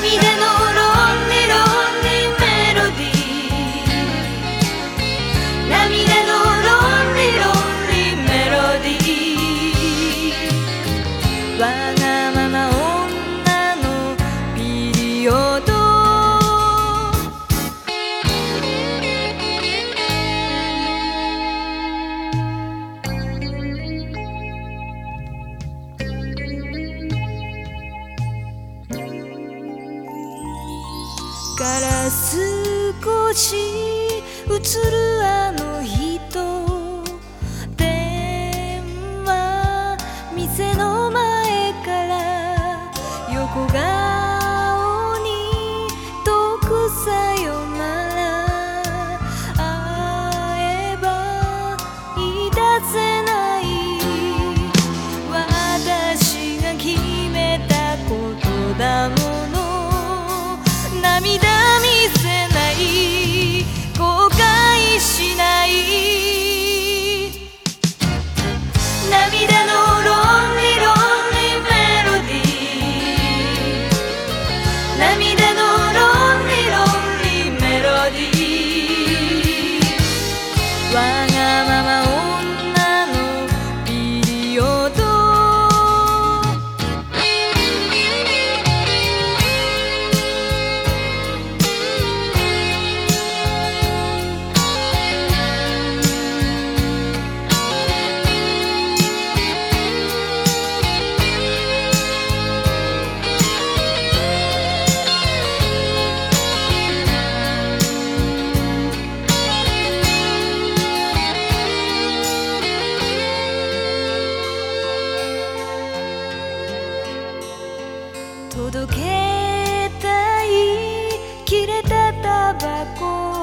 涙のロンリロンリメロディー涙のロンリロンリメロディーわがまま女 から少し映るあの人。電話店の前から横が 이다. 届けたい。切れたタバコ。